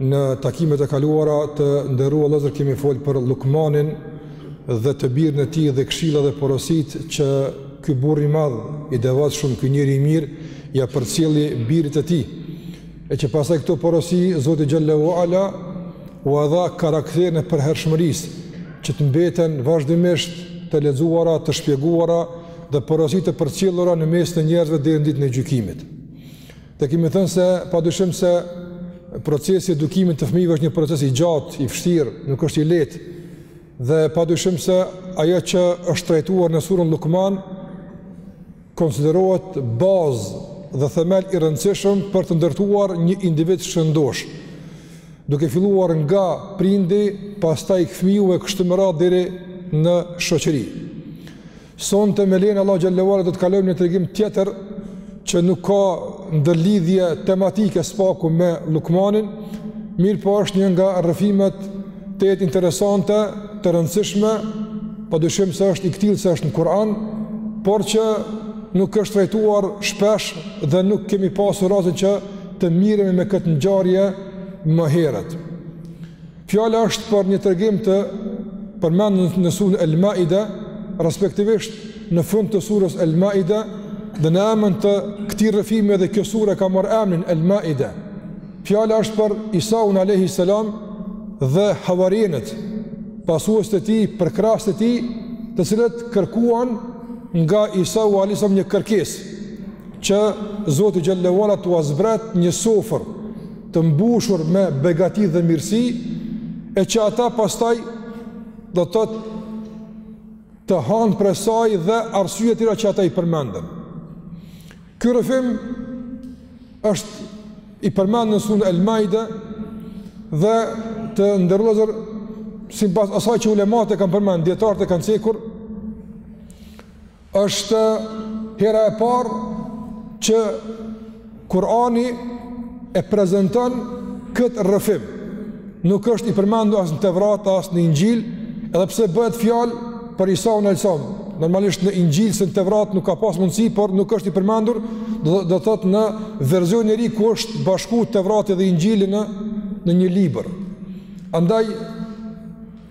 Në takimet e kaluara të nderuar vëllezër kemi fol për Lukmanin dhe të birin e tij dhe këshillat dhe porositë që ky burrë i madh i devotshëm ky njeri i mirë ia përcjelli birit të tij. E që pastaj këto porosi Zoti xhele ue ala u dha karakterin e përhershmërisë që të mbeten vazhdimisht të lexuara, të shpjeguara dhe porositë të përcjellura në mesin e njerëzve deri në ditën e gjykimit. Dhe kemi thënë se pa dyshim se procesi i edukimit të fëmijëve është një proces i gjatë, i vështirë, nuk është i lehtë, dhe pa dyshim se ajo që është trajtuar në surën Lukman, konsiderohet bazë dhe themel i rëndësishëm për të ndërtuar një individ të shëndoshë, duke filluar nga prindi, pastaj fëmiju e kështu me radhë deri në shoqëri. Sonte me lejen e Allahu xhele ue ala do të kalojmë në një tregim tjetër që nuk ka ndërlidhje tematike së paku me Lukmanin, mirëpo është një nga rrëfimet tejet interesante, të rëndësishme, pa dyshim se është i këtillë se është në Kur'an, por që nuk është trajtuar shpesh dhe nuk kemi pasur rastin që të merremi me këtë ngjarje më herët. Fjala është për një tregim të përmendur në suren El-Maide, respektivisht në fund të sures El-Maide dhe në emër të këtij rrëfimi edhe kjo sure ka marrë emrin El-Maide. Fjala është për Isaun alejhi selam dhe havarijunët, pasuesit e tij, përkrahësit e tij, të cilët kërkuan nga Isau alejhi selam një kërkesë që Zoti xhele ue ala t'ua zbret një sofër të mbushur me begati dhe mirësi, e që ata pastaj do të të hanë prej saj dhe arsye tjera që ata i përmendën. Ky rrëfim është i përmendur në suren El Maide dhe të nderuar vëllezër sipas asaj që ulematë e kanë përmend, dijetarët e kanë cekur, Është hera e parë që Kurani e prezanton këtë rrëfim. Nuk është i përmendur as në Tevrat, as në Inxhil, edhe pse bëhet fjalë për Isaun alejhi selam. Normalisht në Inxhil se në Tevrat nuk ka pas mundësi, por nuk është i përmendur, do të thotë në versionin e ri ku është bashkuar Tevrati dhe Inxhili në në një libër. Andaj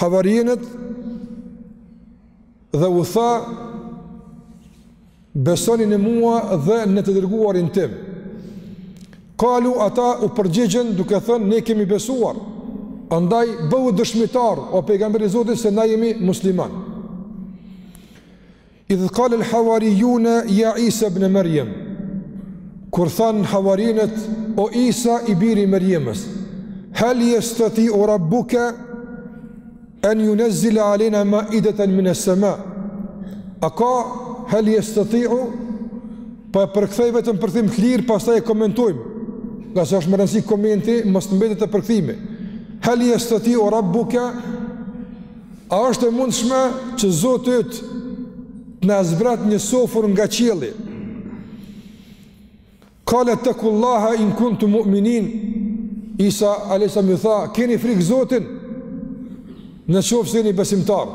Havarijinët dhe u tha besoni në mua dhe në të dërguarin tim. Kalu ata u përgjigjen duke thënë ne kemi besuar. Andaj bëhu dëshmitar o pejgamberi i Zotit se na jemi muslimanë. Idh kalel havarijune ja Isa ibn Merjem, kur thanë havarijunët, o Isa i biri i Merjemës, hel jestetiu rabbuke en junezzile alejna maideten mines sema, a ka hel jestetiu, pa po e përkthej vetëm përkthim të lirë, pastaj e komentojmë, ngase është me rëndësi komenti, mos të mbetet te përkthimi, hel jestetiu rabbuke, A është e mundshme që Zoti yt të na zbresë një sofër nga qielli? Kale ittekullahe in kuntum mu'minin, Isa alejhi selam tha, keni frikë Zotin në qoftë se jeni besimtarë.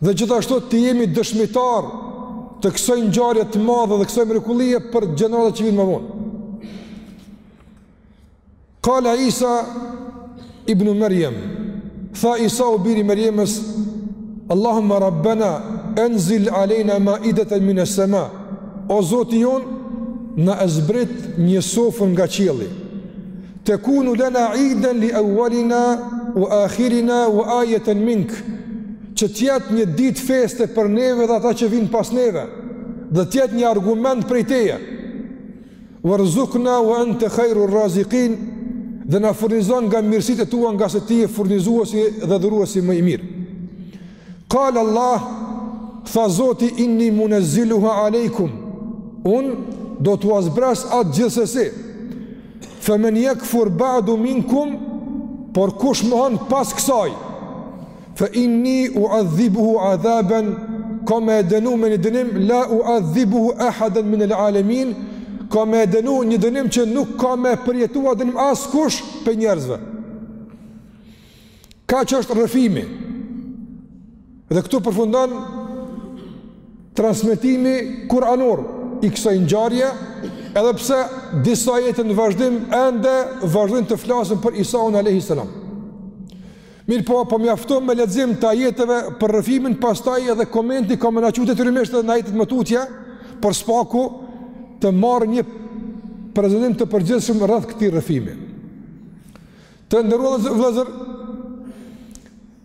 Dhe gjithashtu të jemi dëshmitarë të kësaj ngjarje të madhe dhe kësaj mrekullie për gjeneratat që vijnë më vonë. Kala Isa ibn Maryam, tha Isau biri i Merjemes, Allahumma rabbana anzil aleyna ma'idatan min as-sama. O Zoti jonë, na e zbrit një sofër nga qielli. Tekunu lena iden li evvelina ve ahirina ve ajeten mink, që të jetë një ditë feste për neve dhe ata që vinë pas neve, dhe të jetë një argument prej teje. Verzukna ve ente hajru razikin, dhe na furnizo nga mirësitë e tua ngase ti je furnizuesi dhe dhuruesi më i mirë. Kal Allah, tha Zoti, inni munezziluha alejkum, unë do t'ua zbres atë gjithsesi, fe men jekfur ba'du minkum, por kush mohon pas kësaj, fe inni uadhibuhu adhaben, ka me e dënu me një dënim, la uadhibuhu ahaden min el alemin, ka me e dënu një dënim që nuk ka me e përjetu atë dënim askush prej njerëzve. Kaq është rrëfimi, dhe këtu përfundon transmetimi kuranor i kësaj ngjarje, edhe pse disa ajete në vazhdim, ende vazhdojnë të flasin për Isaun a.s. Mirëpo, po mjaftohem me lexim të ajeteve për rrëfimin, pastaj edhe komenti ka me na çu detyrimisht edhe në ajetet më tutje, por së paku të marrim një prezantim të përgjithshëm rreth këtij rrëfimi. Të nderuar vëllezër,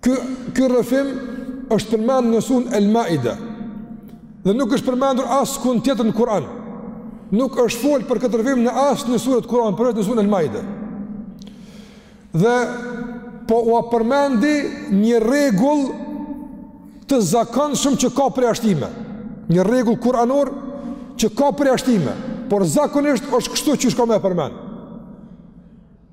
ky rrëfim është përmend në suren El Maida, dhe nuk është përmendur askund tjetër në Kur'an. Nuk është folë për këtë rrëfim në asnjë sure të Kur'anit, përveç në suren El Maida. Dhe po ua përmendi një rregull të zakonshëm që ka përjashtime. Një rregull kuranor që ka përjashtime, por zakonisht është kështu qysh kam me e përmend.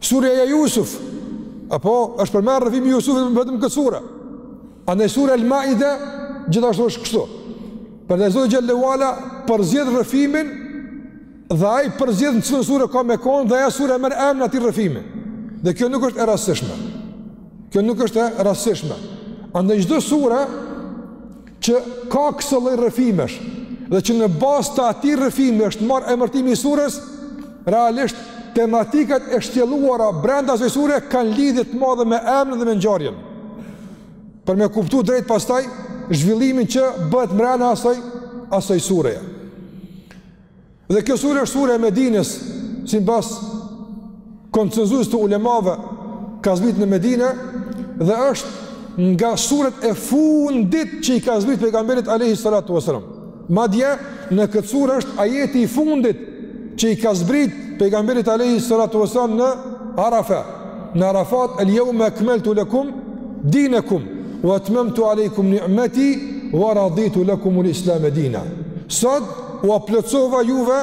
Sureja Jusuf, apo është përmend rrëfimi i Jusufit vetëm në këtë sure. Andaj sura Al-Maide gjithashtu është kështu. Prandaj Zoti Xhelle ue Ala përzgjedh rrëfimin dhe ai përzgjedh në cilën sure ka me konë dhe ajo sure merr emrin e atij rrëfimi. Dhe kjo nuk është e rastësishme. Kjo nuk është e rastësishme. Andaj çdo sure që ka këso lloj rrëfimesh dhe që në bazë të atij rrëfimi është marrë emërtimi i sures, realisht tematikat e shtjelluara brenda asaj sure kanë lidhje të madhe me emrin dhe me ngjarjen. Për me kuptu drejt pastaj zhvillimin që bëhet mbrenda asaj asaj sureje. Dhe kjo sure është sure e Medines, simbas konsensusit të ulemave, ka zbrit në Medine, dhe është nga suret e fundit që i ka zbrit pejgamberit alejhi salatu ves-selam. Madje, në këtë sure është ajeti i fundit që i ka zbrit pejgamberit alejhi salatu ves-selam në Arafa. Në Arafat, el-jeume ekmeltu lekum dinekum, ue etmemtu alejkum ni'meti, ue raditu lekumul islame dina. Sot, ua plotësova juve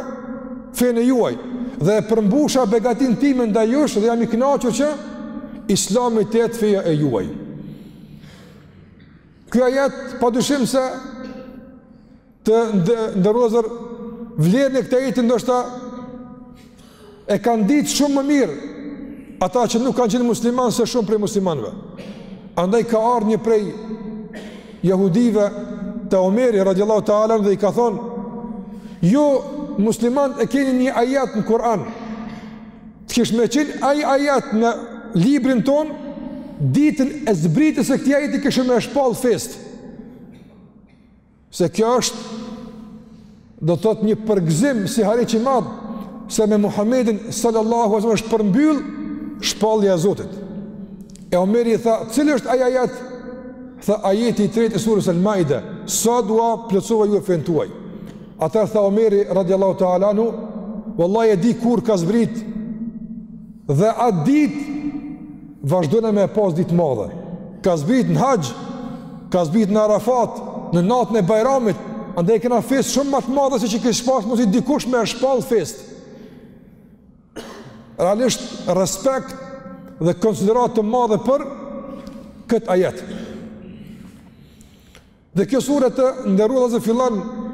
fenë e juaj dhe e përmbusha begatinë time ndaj jush dhe jam i kënaqur që islami të jetë feja e juaj. Ky ajet, pa dyshim se të nderuar vëllezër vlerën e këtij ajeti ndoshta E kanë ditë shumë më mirë ata që nuk kanë qenë muslimanë se shumë prej muslimanëve. Andaj ka ardhur një prej jehudive te Omeri radiallahu ta'ala dhe i ka thonë, ju muslimanët e keni një ajat në Kur'an, të kish me qenë ai ajat në librin tonë, ditën e zbritjes së këtij ajeti e kishim shpallë festë. Se kjo është do të thotë një përgëzim sihariq i madh se me Muhamedin sallallahu alaihi wasallam është përmbyll shpallja e Zotit. E Omeri tha, cili është ai ajet? Tha ajeti i tretë i sures Al-Maide, sot ua plotësova juve fenë tuaj. Atëherë tha Omeri radhiyallahu ta'ala anhu, wallahi e di kur ka zbrit dhe a dit Vazhdojnë me e pas ditë të madhe. Ka zbrit në haxh, ka zbrit në arafat, në natën e bajramit, andaj e kena festë shumë më të madhe se që kish pas mundësi dikush me e shpall festë. Realisht, respekt dhe konsideratë të madhe për këtë ajet. Dhe kjo sure të nderuar vëllezër fillon me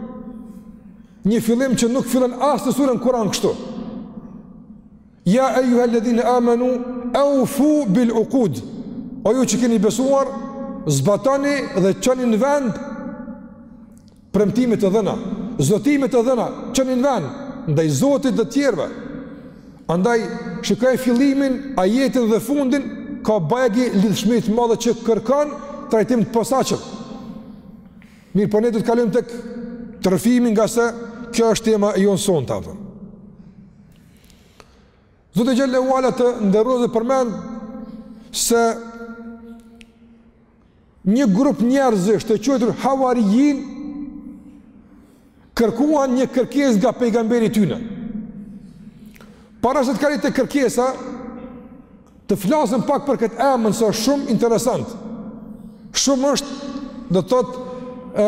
një fillim që nuk fillon asnjë sure në Kur'an kështu. Ja ayyuha alladhina amanu awfu bil uqud. O ju që keni besuar, zbatoni dhe çoni në vend premtimet e dhëna, zotimet e dhëna, çoni në vend ndaj Zotit dhe të tjerëve. Andaj, shikaj fillimin, ajetin dhe fundin, ka bajagi lidhshmëri të madhe që kërkon trajtim të posaqëm. Mirëpo ne do të kalojmë tek rrëfimi ngase kjo është tema e jonë sonte. Zoti xhalle ue ala, të nderuar, përmend se Një grup njerëzish të quajtur Havarijin kërkuan një kërkesë nga pejgamberi i tyre. Para se të kalojmë te kërkesa, të flasim pak për këtë emër se është shumë interesant. Shumë është, do të thotë, ë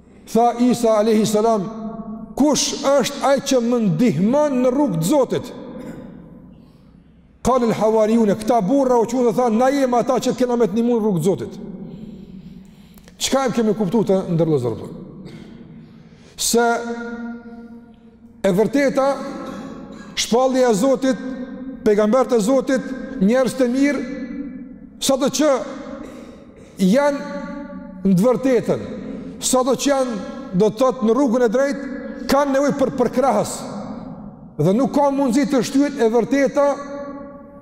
Tha Isa alayhi salam, kush është ai që më ndihmon në rrugë të Zotit? Qal al-hawariyun, këta burra u çuan dhe thanë, na jemi ata që kemi me të ndihmuar në rrugë të Zotit. Çka kemi me kuptu, të nderuar vëllezër? Se E vërteta, shpallja e Zotit, pejgambert e Zotit, njerëzit e mirë, sado që janë në të vërtetën, sado që janë do të thotë në rrugën e drejtë, kanë nevojë për përkrahës, dhe nuk ka mundësi të shtyhet e vërteta,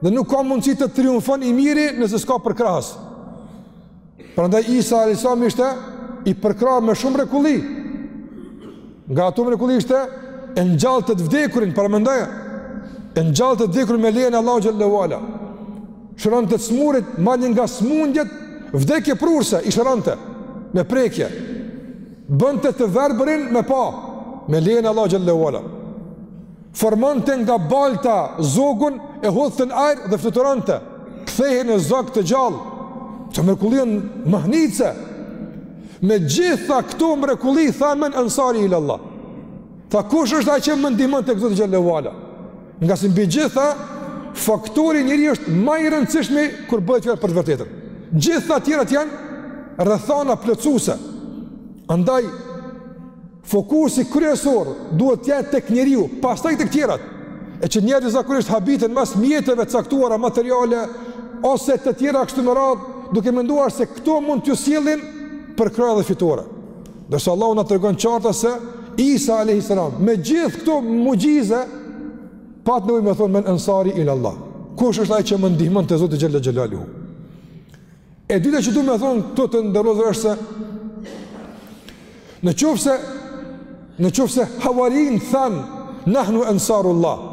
dhe nuk ka mundësi të triumfon i miri nëse s'ka përkrahës. Prandaj Isa alayhis salam ishte i përkrahur me shumë mrekulli. Nga ato mrekulli ishte e ngjallte të vdekurin, paramendoje. E ngjallte të vdekurin me lejen e Allahu xhallahu ala. Shëronte të smurit, madje nga smundjet, vdekjeprurëse, i shëronte me prekje. Bënte të verbërin me pa, me lejen e Allahu xhallahu ala. Formonte nga balta zogun, e hudhte në ajër dhe fluturonte. Kthehej në zog të gjallë. Këto mrekulli janë mahnitëse. Me gjithë këto mrekulli tha men ansari ila Allah. Tha kush është ai që më ndihmon tek Zoti xhallahu ala? Ngase mbi gjitha faktori i njeriu është më i rëndësishmi kur bëhet fjalë për të vërtetën. Gjithë të tjerat janë rrethana plotësuese. Andaj Fokusi kryesor duhet të jetë tek njeriu, pastaj tek tjerat. Edhe njerëzit zakonisht habiten mas mjeteve të caktuara materiale ose të tjera kështu me radhë, duke menduar se këto mund t'ju sjellin përkrahje dhe fitore. Ndërsa Allahu na tregon qartë se Isa alayhis salam me gjithë këto muxhize pat nevojë me thonë men ansari ila Allah. Kush është ai që më ndihmon te Zoti xhalla xhelalu? E dyta që du me thonë këtu të nderuar është se në qofë se në qofë se havarin thanë nahnu ensarullah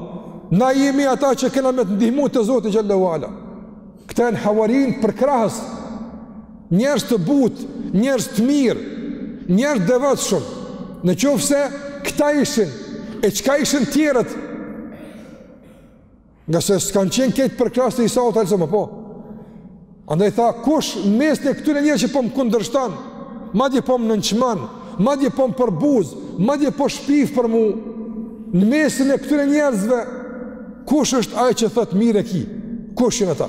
na jemi ata që kena me të ndihmu të Zotit xhel-le ala këta janë havarin përkrahës njerëz të butë njerëz të mirë njerëz të devotshëm në qofë se këta ishin e çka ishin tjerët Ngase s'kanë qenë krejt përkrahës të Isaut alejselam, po. Andaj tha, kush n'mesin e këtyre njerëzve që po më kundërshton, madje po më nënçmon, madje po më përbuz, ma dje po shpif për mu, në mesin e këtyre njerëzve, kush është ai që thotë mirë e ki, kush janë ata?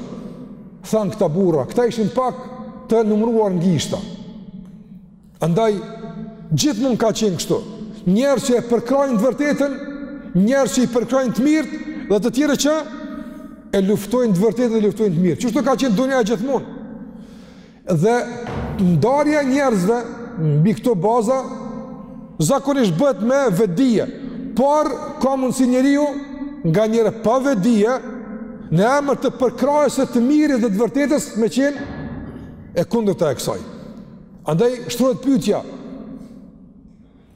Thanë këta burra, këta ishin pak të numruar në gishta. Andaj, gjithmonë ka qenë kështu. Njerëz që e përkrahin të vërtetën, njerëz që i përkrahin të mirët, dhe të tjerë që e luftojnë të vërtetën dhe luftojnë të mirët. Kështu ka qenë dunjaja gjithmonë. Dhe ndarja e njerëzve, mbi këto baza, zakonisht bëhet me vetëdije. Por, ka mundësi njeriu, nganjëherë pa vetëdije, në emër të përkrahjes së të mirit dhe të vërtetës, me qenë e kundërta e kësaj. Andaj shtrohet pyetja,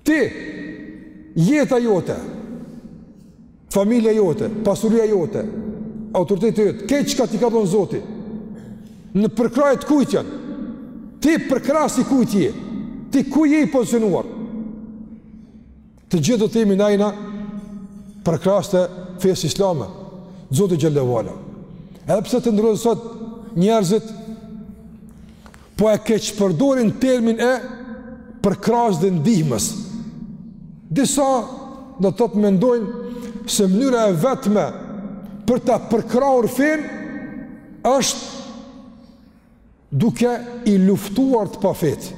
ti, jeta jote, familja jote, pasuria jote, autoriteti jot, krejt çka t'i ka dhënë zoti, në përkrahje të kujt janë, ti përkrahës i kujt je, ti ku je i pozicionuar, Të gjithë do të jemi ne, jena përkrahës të fesë islame, Zotit xhel-le ve ala. Edhe pse të nderuar sot njerëzit, po e keqpërdorin termin e përkrahjes dhe ndihmës. Disa domethënë mendojnë se mënyra e vetme për ta përkrahur fenë është duke i luftuar të pafetë,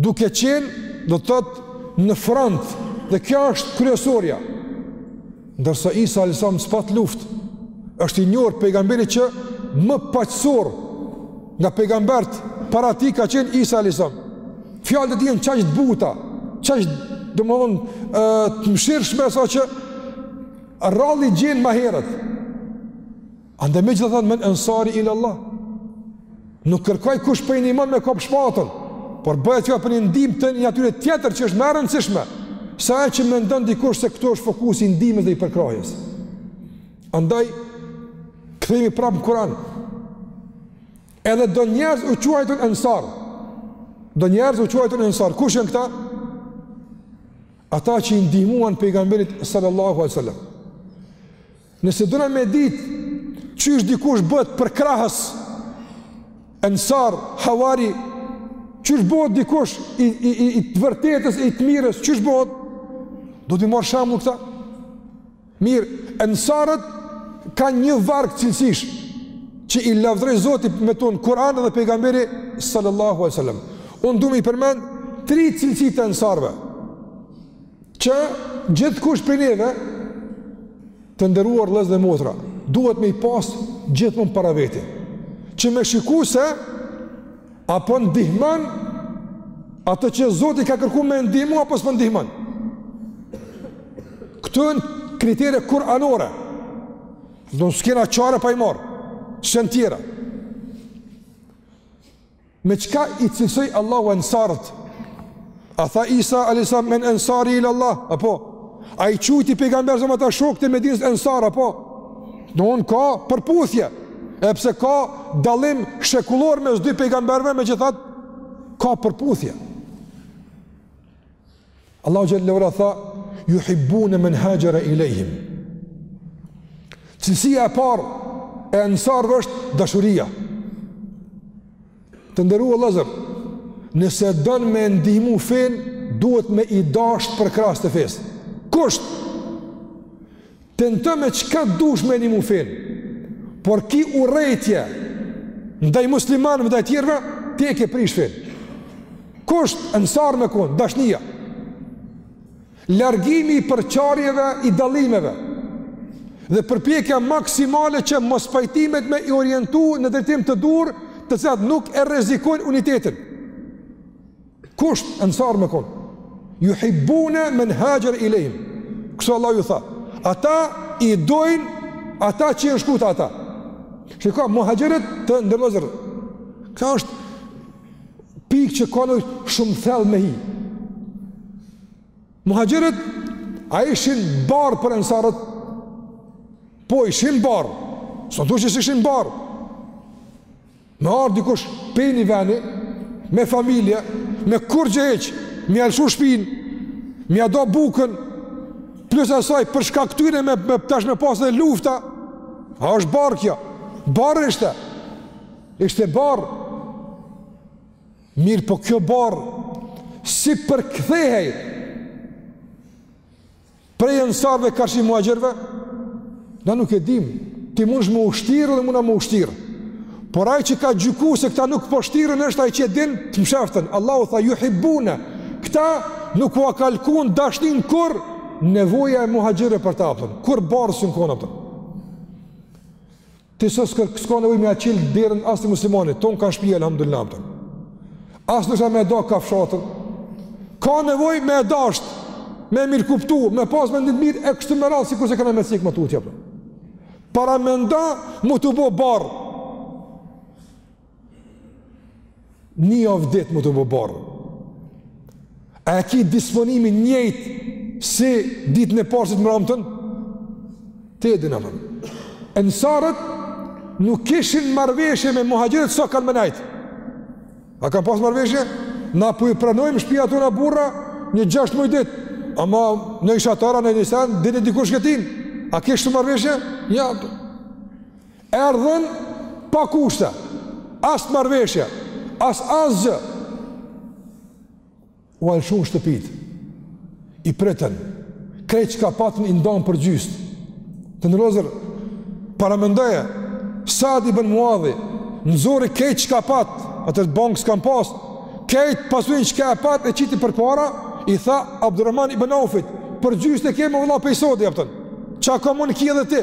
duke qenë, do të thotë, në front, dhe kjo është kryesorja. Ndërsa Isa alayhis salam s'pat luft, është i njohur pejgamberi që më paqësor nga pejgamberët para tij ka qenë Isa alayhis salam. Fjalët e tij janë qaq të buta, qaq domethënë të mëshirshme saqë rrallë i gjen ma herët. Andaj megjithatë tha, men ensari ila Allah. Nuk kërkoi kush po m'ndihmon me kap shpatën, por bëhet kjo për një ndihmë të një natyre tjetër që është ma e rëndësishme, sa ajo që mendon dikush se këtu është fokusi i ndihmës dhe i përkrahjes. Andaj, kthehemi prapë në Kuran, edhe do njerëz u quajtën ensar, do njerëz u quajtën ensar, kush janë këta? Ata që i ndihmuan pejgamberit sallallahu alejhi ve sallam. Nëse duna me dit qysh dikush bëhet përkrahës Ensar, Havari, qysh bëhet dikush i i i, i të vërtetës e i të mirës, qysh bëhet? Do t'i marr shembull këta. Mirë, Ensarët kanë një varg cilësish që i lavdroi Zoti me to në Kur'an dhe pejgamberi sallallahu alaihi wasallam. Unë du me i përmend tri cilësi të Ensarëve. Që gjithkush prej neve, të nderuar vllezër dhe motra, duhet me i pasë gjithmonë para veti. Që me shiku se, a po ndihman, atë që Zoti ka kërku me ndihmu, apo s'po ndihman. Këto janë kritere kuranore, dmth s'kena çare pa i marrë, sene tjera. Me çka i cilësoi Allahu ensarët? A tha Isa alayhis salam men ansari ila Allah? A po? A i quajti pejgamber a.s. ata shokët e Medinës ensar, a po? Dmth ka përputhje. Edhe pse ka dallim shekullor mes dy pejgamberëve, megjithatë ka përputhje. Allahu xhel-le ue ala tha juhibbune men hajara ilehim. Cilësia e parë e ensarve është dashuria. Të nderuar vllezër, nëse don me ndihmu fen, duhet me i dashtë përkrahësit e fesë. Kusht Tento me çka dush me e ndihmu fen. Po ki urrejtje ndaj muslimanëve ndaj tjerëve, ti e ke prish fen. Kusht ensar me kon dashnia? Largimi i përçarjeve, i dallimeve dhe përpjekja maksimale që mospajtimet me i orientu në drejtim të duhur të cilat nuk e rrezikojnë unitetin. Kusht, ensar me kon. Juhibbune men haxhere ilejhim. Kështu Allahu tha. Ata i dojnë ata që janë shku te ata. Shiko, muhaxhirët, të nderuar vllezër. Kjo është pikë që kanë shumë thellë me hi. Muhaxhirët, a ishin barrë për ensarët? Po, ishin barrë. S'un thu që s'ishin barrë. Me ardhë dikush pej një veni, me familje, me kurgjo hiç, me ia lëshu shpin, me ia da bukën, plus asaj për shkak këtyre me, me tash me pasë dhe lufta, a është barrë kjo? Barrë ishte, ishte barrë, mirëpo kjo barrë, si përkthehej, Prej ensarëve karshi muhaxhirëve, na nuk e dim, ti munesh me u shtirë edhe muna me u shtirë. Por ai që ka gjyku se këta nuk po shtirën është ai që e din të mshehtën. Allahu tha juhibbune. Këta nuk u ka lëkund dashnia kur nevoja e muhaxhirëve për ta, a kupton. Kur barrë s'u kanë, a kupton. Ti s'ka s'ka nevojë me ja çel derën as ni muslimanit, tan kanë shpi elhamdulilah, a kupton. As me ja nda me e nda kafshatën. Ka nevojë me e dashtë, me mirëkuptu, me pas mendim t'mirë e kështu me radhë sikur se kena me cek ma tutje. Paramendo me t'u bo barrë. Një javë ditë me t'u bo barrë. A e ki disponimin e njëjtë si ditën e parë si të mramtën? Te edhe në përë. Ensarët nuk kishin marrëveshje me muhaxhirët se sa kanë me nejtë. A kanë pasë marrëveshje? Na po i pranojmë n'shpia tona burra një gjashtë muj ditë. Ama noj shartë a noj sen, din dikush këtë. A kish kështu marrëveshje? Jo, a kupton. Erdhën pa kushte, as marrëveshje, as asgjë. Ua lëshun shtëpitë, i pritën, krejt çka patën i ndanë për gjysë. Të nderuar vëllezër, paramendoje, Sad ibn Muadhi nxori krejt çka pat, atëherë banka s'ka pasë, krejt pasurinë çka pat e qiti përpara, i tha Abdurrahman ibn Aufit, për gjysë e kemi vëlla prej sodi, a kupton, çka kom unë ki edhe ti,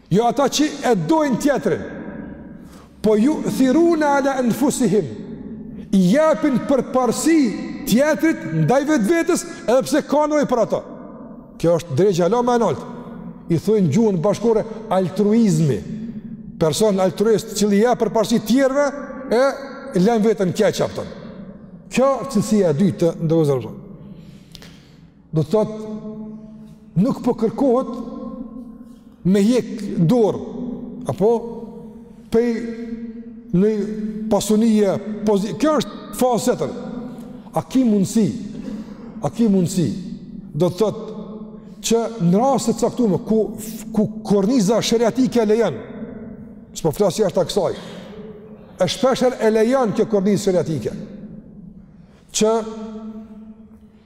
Jo ata që e dojnë tjetërin, po ju'thirune ala enfusihim, i japin përparësi tjetrit ndaj vetvetes edhe pse kanë nevojë për ato. Kjo është derexhja ma e nalt. I thojnë n'gjuhën bashkëkohore altruizëm. Person altruist i cili i jep përparësi tjerëve e len veten keq, a kupton. Kjo cilësia e dytë të nderuar vëllezër. Do të thotë, nuk po kërkohet me hjekë dorë, apo prej pasunie, pozi... kjo është fazë tjetër. A ki mundësi, a ki mundësi, do të thotë, që në raste të caktume, ku, ku korniza sheriatike e lejon, s'po flas jashta kësaj, e shpesher e lejon kjo korniza sheriatike, që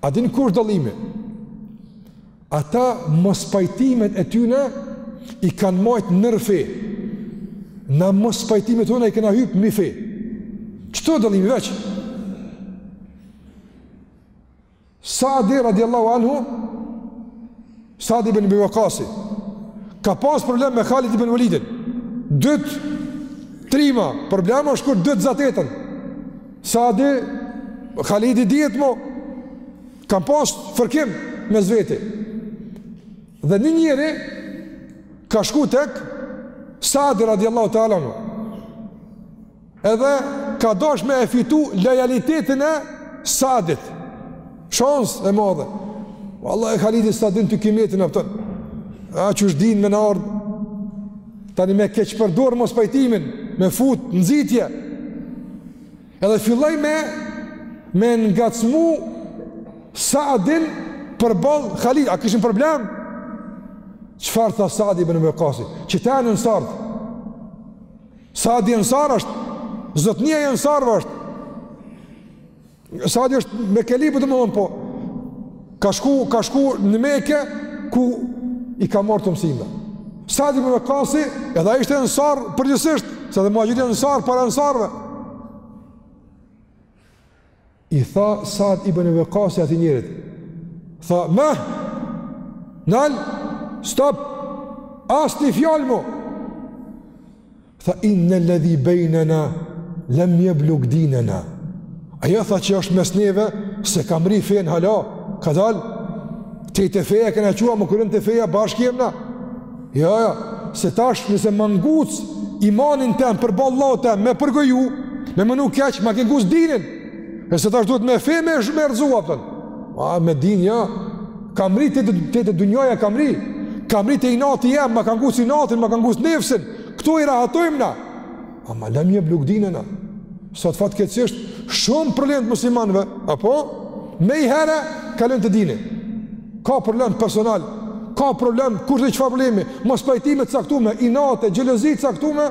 A din ku është dallimi? Ata mospajtimet e tyne i kanë majtë nër fe. Na mospajtimet tona i kena hypë mi fe. Qito është dallimi veç. Sa adhe radiallahu anhu, Sad ibn Abi Waqasi ka pas problem me Khalid ibn Walidin. Dyt trima, problema është kur dyt zateten. Sadi, Khalidi dihet mo kan pas fërkim mes veti. Dhe një njeri ka shku tek Sadi radiallahu ta'ala anhu. Edhe ka dash me e fitu lojalitetin e Sadit. Shans e madhe. Vallahi Khalidi s'ta din ty kimetin, a kupton. A qysh din me ndodh. Tani me keqpërdor mospajtimin, me fut nxitje. Edhe filloj me, me ngacmu Sadin përball Khalid. A kishin problem? Çfarë tha Sad ibn Abi Waqasi? Qeta jan ensarët. Saadi Ensar është, zotnia e Ensarve është. Saadi është me kalibër, domethon, po, ka shku, ka shku në Meke, ku i ka marrë do mësime. Saad ibn Abi Waqasi, edhe ai ishte Ensar përgjithësisht, se edhe muhaxhirët jan Ensar, para Ensarve. I tha Sad ibn Ebi Vekasi atij njerit, tha, me, nal, stop, asnjë fjalë mo. Tha, inne ledhi bejnena lem jeblug dinena. Ajo tha që është mes neve, s'e ka mrri fenë hala, kadal, tej te feja kena qua, mo kur vjen te feja bashkë jem na. Jo, jo, se tash nëse ma nguc imanin tem përball vllaut tem me përgoju, me menu keq, ma ke nguc dinin. E se tash duhet me fe me e rrëzu, a kupton. A, me din, jo. Ka mrri te te te dunjaja, ka mrri. Ka mrri te inati jem, ma ka nguc inatin, ma ka nguc nefsin. Këto i rahatojmë na. Ama lem jeblug dinena. Sot fatkeqësisht shumë probleme të muslimanëve, apo me i herë kalojn te dini. Ka problem personal, ka problem kush di çfarë problemi, mospajtime të caktume, inate, xhelozi të caktume,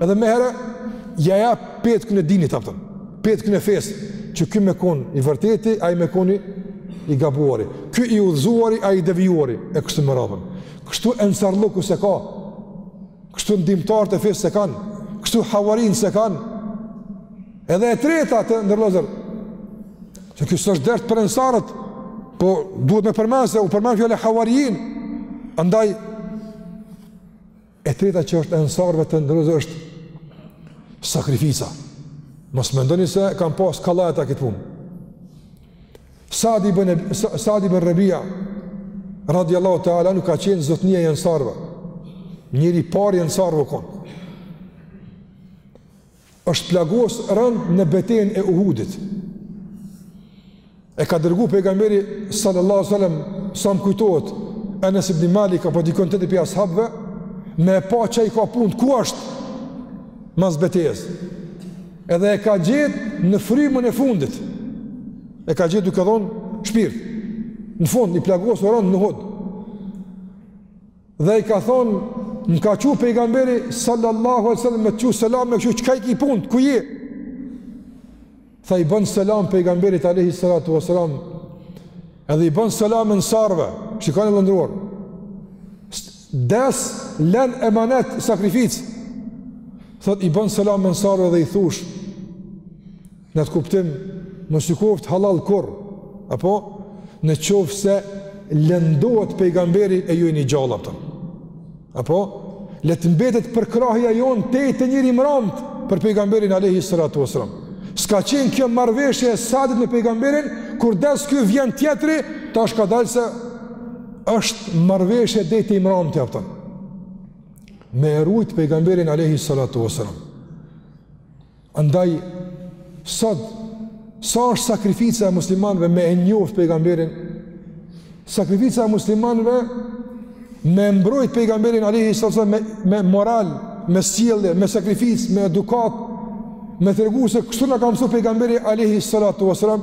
edhe me herë ja jap petkën e dinit, a kupton, petkën e fesë, që ky me kon i vërteti, ai me kon i gabuari, ky i udhëzuari, ai i devijuari, e kështu me radhë. Kështu ensarlluku s'e ka, Kështu ndihmtarët e fesë s'e kanë, kështu havarijinët s'e kanë. Edhe e treta të nderuar vëllezër, që kjo s'është ders për ensarët, po duhet me përmend se u përmend fjala havarijin, andaj, e treta që është e ensarëve të nderuar vëllezër është sakrifica. Mos mendoni se kan pas kollaj ata këtë punë. Sa'd ibn Rabi'a radiallahu ta'ala anhu ka qenë zotnia i ensarve. Njeri i parë i ensarve u kon. Është plagos rënd në betejën e Uhudit. E ka dërgu pejgamberi sallallahu sallam sa më kujtohet Enes ibn Malik apo dikon tjetër prej ashabëve me e pa çka i ka punë ku është mas betejës Edhe e ka gjetë në frymën e fundit. E ka gjetë duke dhon shpirt. Në fund i plagosur rënd në Uhud. Dhe i ka thon, më ka çu pejgamberi sallallahu alaihi wasallam me të çu selam me kqyr çka i ke punë, ku je? Tha i bën selam pejgamberit alaihi salatu wasalam. Edhe i bën selam ensarve. Shikoni të nderuar. Des len emanet sakrificë thot i bën selam ensarëve dhe i thush në atë kuptim mos ju koft halal kurr apo në qoftë se lëndohet pejgamberi e ju jeni gjallë a kupton apo le të mbetet përkrahja jon deri te njeri i mramt për pejgamberin alayhi salatu wasalam. S'ka qenë kjo marrëveshje e Sadit me pejgamberin kur des ky vjen tjetri, tash ka dalë se Është marrëveshje deri te i mramti, a kupton. Me e rujtë pejgamberin alejhi salatu uesselam. Andaj, sot, sa është sakrifica e muslimanve me e njoftë pejgamberin? Sakrifica e muslimanve me e mbrojtë pejgamberin alejhi salatu uesselam me, me moral, me sjellje, me sakrificë, me edukatë, me tregu se kështu na ka msu pejgamberi alejhi salatu uesselam,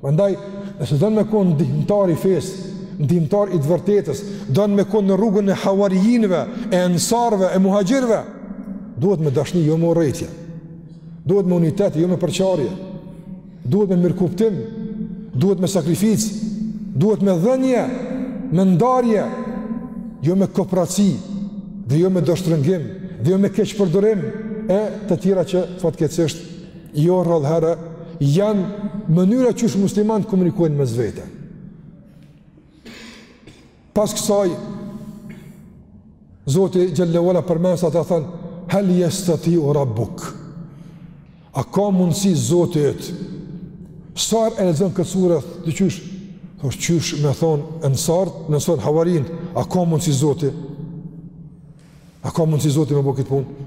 Prandaj, nëse don me kon ndihmëtar i fesë, ndihmëtar i të vërtetës, don me kon në rrugën e havarijinëve, e ensarëve, e muhaxhirëve, duhet me dashni jo me urrejtje. Duhet me unitet jo me përçarje. Duhet me mirëkuptim, duhet me sakrificë, duhet me dhënie, me ndarje, jo me kopraci, dhe jo me dorështrëngim, dhe jo me keqpërdorim e të tjera që fatkeqësisht Jo rrallë herë, janë mënyra qysh muslimanët komunikojnë mes vete. Pas kësaj, Zoti xhele ue ala përmend se ata thanë, hel jestetiu rabbuk. A ka mundësi Zoti yt? Sa herë e lexon këtë sure, dhe qysh, thosh qysh me thonë ensarët, me ensarët havarinët, a ka mundësi Zotë e? A ka mundësi Zoti me bo këtë punë?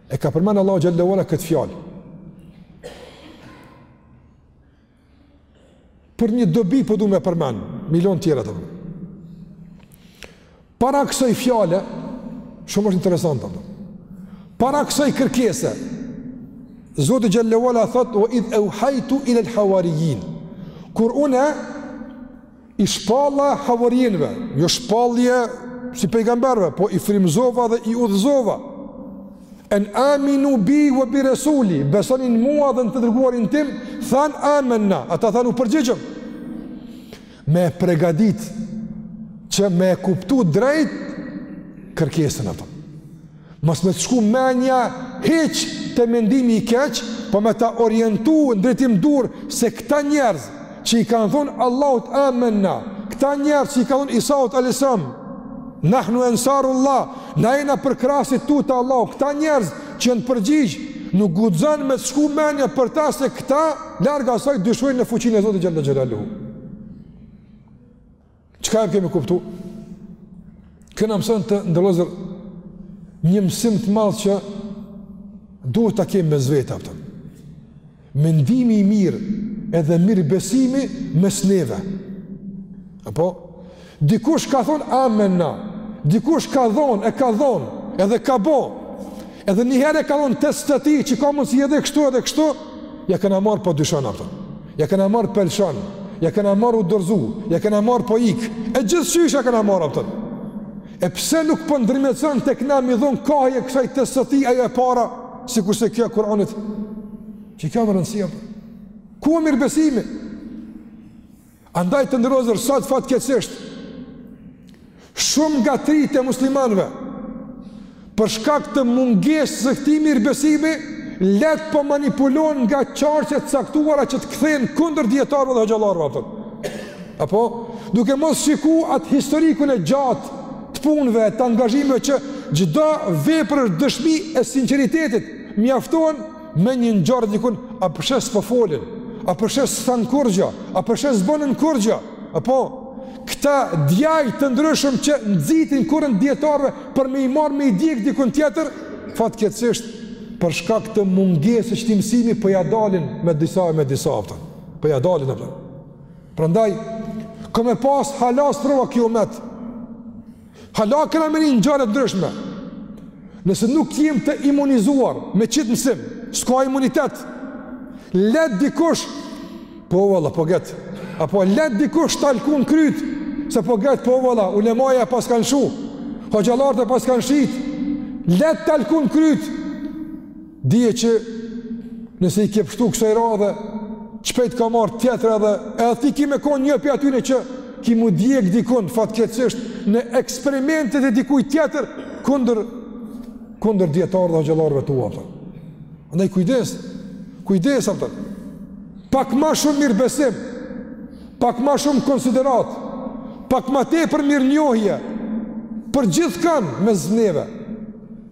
E ka përmend Allahu xhelle ue ala këtë fjalë. Por një dobi po du me përmend, milion tjera janë. Para kësaj fjale, shumë është interesante apo. Para kësaj kërkese, Zoti xhelle ue ala thotë ue idh euhajtu ilel havarijin. Kur unë I shpalla havarijinëve, jo shpallje si pejgamberëve, po i frymëzova dhe i udhëzova. En aminu bi ue bi resuli, besoni në mua dhe në të dërguarin tim, thanë amenna, ata thanë u përgjigjëm. Me e pregadit që me e kuptu drejt kërkesën e tyne. Mos me të shku menja hiç te mendimi i keq, po me ta orientu në drejtim të duhur se këta njerëz që i kanë thonë Allahut amenna, këta njerëz që i kanë thonë Isaut alejhi selam, nahnu ensarullah, na jena përkrahësit e tu të Allahut, këta njerëz që janë përgjigjë, nuk guxan me të shku menja për ta se këta, larg asaj dyshojnë në fuqinë e Zotit xhelle xhelaluhu. Çka e kemi kuptu? Kjo na mëson të nderuar vëllezër një mësim të madh që duhet ta kemi mes vete, apo. Mendimi i mirë edhe mirëbesimi mes neve. Apo? Dikush ka thonë amenna, dikush ka dhonë, e ka dhonë, edhe ka bo, edhe njëherë e ka dhonë testet e tij që ka mundësi edhe kështu edhe kështu, ia kena marrë po dyshon, apo. Ia kena marrë po lshan, ia kena marrë u dorzu, ia kena marrë po ik, e gjithqysh ia kena marrë, apo. E pse nuk po ndikon tek na me i dhonë kahje kësaj te seti ajo e para, sikurse kjo e Kur'anit, që kjo o rëndësia. Ku o mirëbesimi? Andaj të nderuar vëllezër, sat fatkeqësisht, Shumë nga të rijtë e muslimanëve, për shkak të mungesës së këtij mirëbesimi, lehtë po manipulohen nga qarqe të caktuara që të kthehen kundër dijetarëve dhe hoxhallarëve të tyre. Apo, duke mos shiku atë historikun e gjatë të punëve, të angazhimeve që çdo vepër është dëshmi e sinqeritetit, mjafton me një ngjarje dikun, a po e sheh s'po folin, a po e sheh s'thanë kurgja, a po e sheh s'bonën kurgja, apo, Këta djaj të ndryshëm që nxitin kundër dijetarëve për me i marr me i djeg dikun tjetër, fatkeqësisht për shkak të mungesës së këtij mësimi po ia dalin me disa e me disa, apo. Po ia dalin, apo. Prandaj ka me pas halas prova ky umet. Hala kena me ni ngjarje të ndryshme. Nëse nuk jem të imunizuar me qit mësim, s'ka imunitet, lehtë dikush, po valla, po get, apo lehtë dikush ta lkun kryt, se po get, po valla, ulemaja e paskan shu, hoxhallarët e paskan shit, lehtë ta lkun kryt, Dije që nëse i ke pështu kësaj radhe, shpejt ka me ardh tjetra dhe edhe ti ki me konë një prej atyne që ki m'u djeg dikun, fatkeqësisht në eksperimentet e dikuj tjetër, kundër, kundër dijetarëve, hoxhallarëve tu apo. Andaj kujdes, kujdes, apo. Pak ma shumë mirëbesim, pak ma shumë konsideratë, pak ma tepër mirënjohje, për gjithkan mes neve.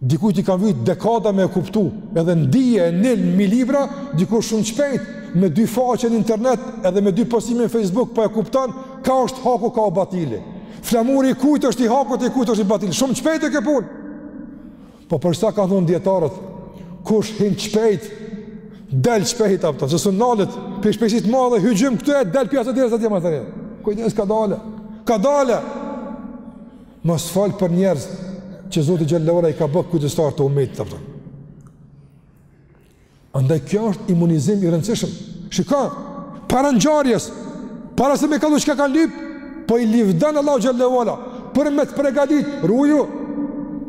Dikujt i ka vyjt dekada me e kuptu, edhe në dije e n'ilm, mi libra, dikush shumë shpejt, me dy faqe në internet, edhe me dy postime në Facebook, po e kupton, ka është haku, ka o batili. Flamuri i kujt është i hakut, e i kujt është i batilit. Shumë shpejt e kjo punë. Po për sa kanë thonë dijetarët, kush hin shpejt, del shpejt, apo, se s'un nalet, prej shpejtësisë madhe hyn këtu e del n'pjesë tjetër atje matanë. Kujdes kadale, kadale. Mos fol për njerëz që Zoti xhele ve ala i ka bë kujdestar të umetit apo. Andaj kjo është imunizim i rëndësishëm. Shiko, para ngjarjes, para se me kallxu çka kanë lyp, po i livdon Allahu xhele ve ala për me të përgatit, ruju.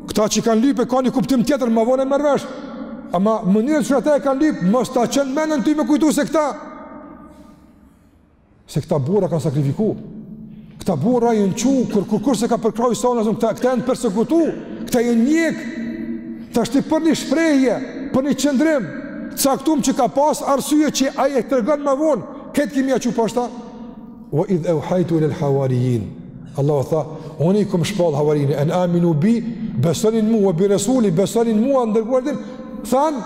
Këta që kanë lyp e kanë një kuptim tjetër, ma vonë merr vesh. Ama mënyra që ata e kanë lyp, mos ta çon mendën ti me kujtu se këta Se këta burra kanë sakrifiku. Këta burra janë çu kur kurkush s'e ka përkrah Isan, këta janë persekutu, këta janë ndjek. Tash ti për një shprehje, për një qëndrim, t'caktum që ka pas arsye që ai e tregon ma vonë, krejt ki me ja çu poshtë. Wa idh awhaytu ilal hawariyin. Allahu tha, unë i kam shpall hawariyin an aminu bi, besoni n'mua bi rasuli, besoni n'mua, n'dërguarin tim, than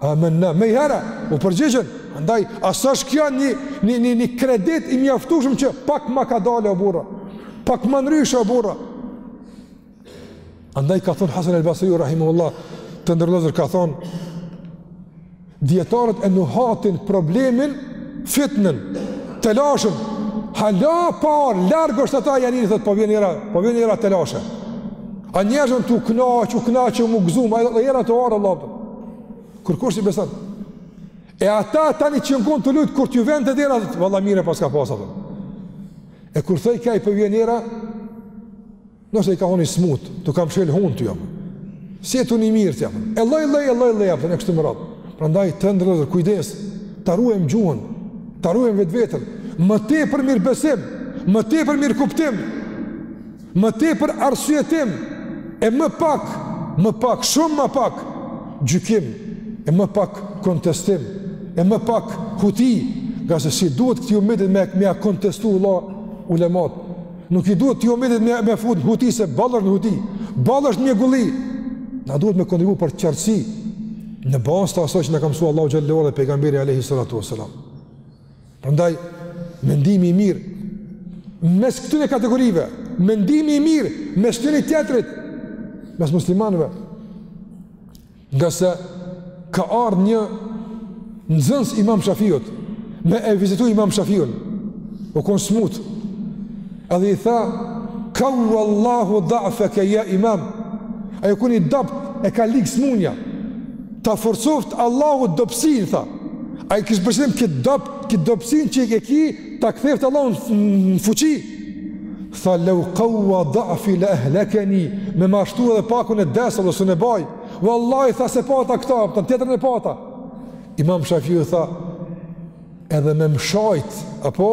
Amenna, me i herë, u përgjigjën, andaj, a s'është kjo një, një, një, një kredit i mjaftushëm që pak ma kadale o burra, pak ma ndryshe o burra. Andaj ka thonë Hasan el-Basriju, Rahimehullah, të nderum vllazër ka thonë, dijetarët e nuhatin problemin, fitnen, telashen, hala pa ardh, larg është ata janë një, thotë, po vjen era, po vjen era telashe. A njerëzit tu u knaq, u knaq, u gëzu, a jera të arë, Allah, Kurkush s'i beson. E ata tani që ngon tu lujt, kur t'ju vjen te dera, valla mirë paska pas atë. E kur thojke ai po vjen era, do të thonë i smut, t'u ka mshel hunda ti jam. S'je tu ni mirë ti jam. E lloj lloj e lloj lloj apo e kështu me radhë. Prandaj të nderuar kujdes, ta ruajm gjuhën, ta ruajm vetveten, më tepër mirëbesim, më tepër mirëkuptim. Më tepër arsyetim, e më pak, më pak, shumë më pak, gjykim, e më pak kontestim, e më pak huti, ngase s'i duhet këtij umetit me, me ia kontestu ula ulemat, nuk i duhet këtij umetit me, me e fut në huti, se boll është në huti, boll është mjegulli, na duhet me kontribu për qartësi, në bazë të asaj që na ka msu Allahu Xhelle ala dhe pejgamberi Alejhi Salatu Veselam. Prandaj mendimi i mirë mes këtyre kategorive, mendimi i mirë mes njëri tjetrit, mes muslimanëve. Ngase ka ardhë një nxënës imam Shafiut, me e vizitu imam Shafiun, u konë smut, edhe i tha, kaua Allahu dafeke ja imam, ai u konë i dobtë e ka ligë smunja, Ta forcoftë Allahu dobësinë, tha. Ai kishte për qëllim këtë dob, këtë dobësinë që e ke ti, ta ktheftë Allahu në fuqi. Tha, leu kaua dafi le ehlekeni, me ma shtu edhe pak unë vdes, dhe s'e mbaj. Vallahi tha s'e pata këta, për të në tjetër në pata. Imam Shafiu tha, Edhe me m'shajt, apo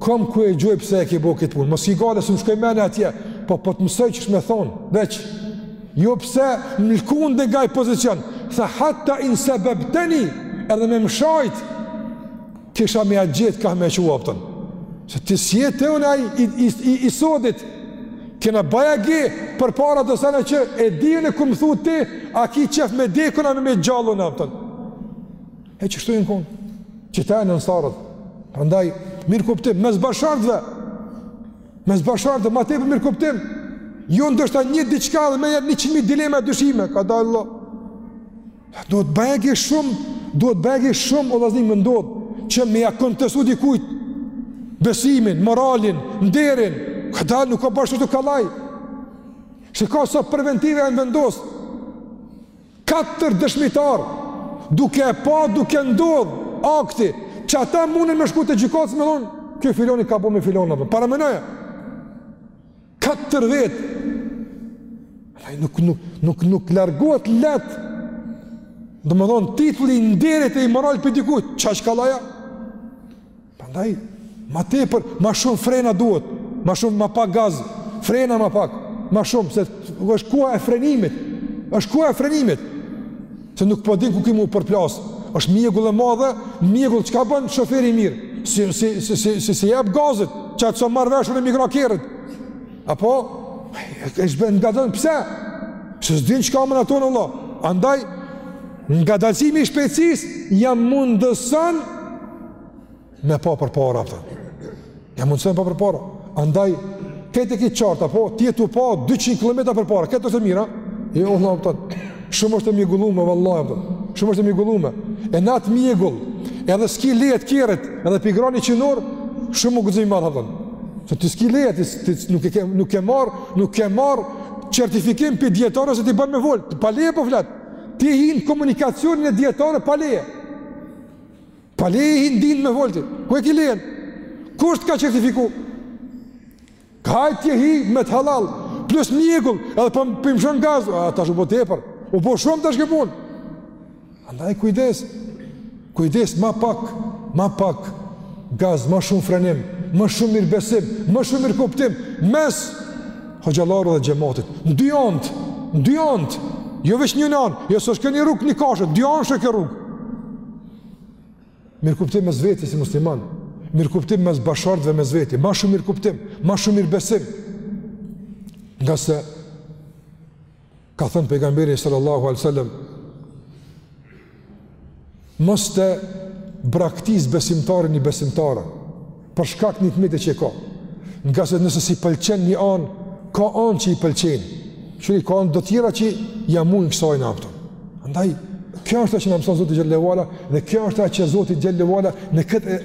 kom ku e gjoj pse e ke bo këtë punë. Mos ki gajle s'më shkoi mendja atje, po po të mësoj qysh me thonë, veç. Jo pse m'lkunde ngaj pozicion. Tha hatta in sebebteni, edhe me m'shajt. Kisha me gjet kah me çu, a kupton. Se ti si e te unë i, i, i, i, i sodit, kena bajagi përpara do sene që e dine kur më thu ti, a ki qef me dekun a me me gjallun a kupton. E qeshtu jon konë, qeta en ensarët, prandaj, mirëkuptim, mes bashkëshortëve, mes bashkëshortëve, ma tepër mirëkuptim, jo ndoshta një diçka dhe me jep një qimi dilema e dyshime, kadal Allah, duhet bajagi shumë, duhet bajagi shumë, o vllazni me ndodhë, që me ja kontesu dikujt, besimin, moralin, nderin, kadal nuk o bash kaq kollaj, që ka sa preventive janë vendosë, Katër dëshmitarë, duke e pa, duke ndodh, akti, që ata mundin me shku te gjykatësi me thonë, kjo filoni ka bo me filonin, paramenoje. Katër vetë, nuk, nuk, nuk, nuk largohet lehtë, domethonë, titulli i nderit e i moralit prej dikujt, qaq kollaj a? Prandaj, ma tepër, ma shumë frena duhet, ma shumë, ma pak gaz, frena ma pak, ma shumë, se është koha e frenimit, është koha e frenimit, se nuk po din ku ki m'u përplas, është mjegull e madhe, mjegull, çka bën shoferi i mirë, si, si, si, si, si, s'i jep gazit, që atë sa marrë veshën e mikra kjerët, apo, e shpjen ngadalë, pse, se s'din çka më në tonë, Allah, andaj, ngadalësimi i shpejtësisë, ja mundëson, me pa përpara ato. Ja mund të pa përpara. Andaj këtë e ke qartë a po, ti je tu pa 200 kilometra përpara. Këtë është e mira. Jo, jo vallahi ato. Shumë është e mjegullume vallahi ato. Shumë është e mjegullume. E n'atë mjegull. Edhe s'ki leje t'kerrit, edhe p'i grah 100 n'orë, shumë u guxim i madh ato. Se ti s'ki leje, ti nuk e ke nuk e marr, nuk e marr certifikim prej dijetarëve se ti bën me fol. Pa leje po flet. Ti hin komunikacionin e dijetarëve pa leje. Pa leje hin din me fol ti. Ku e ki lejen? Kush të ka certifiku? Kajtë tje hi me të hallall, plus mjegull, edhe po po i mëshon gazit, a tash u bo tepër, u bo shumë tash kjo punë. Andaj kujdes, kujdes ma pak, ma pak gaz, ma shumë frenim, ma shumë mirëbesim, ma shumë mirëkuptim, mes hoxhallarëve dhe xhematit, në dy anët, në dy anët, jo veç në një anë, jo s'është kjo një rrugë njëkahëshe, dy anësh kjo rrugë. Mirëkuptim mes veti si muslimanë, mirëkuptim mes bashkëshortëve mes veti, ma shumë mirëkuptim, ma shumë mirëbesim. Ngase, ka thënë Pejgamberi sallallahu alejhi ve selem, mos të braktisë besimtari një besimtare, për shkak një të mete që ka, ngase nëse s'i pëlqen një anë, ka anë që i pëlqen, që i ka anë do tjera që ia mujnë kësaj ane, a kupton. Andaj, kjo është ajo që na mëson Zoti Xhele ve Ala, dhe kjo është ajo që Zoti Xhele ve Ala në këtë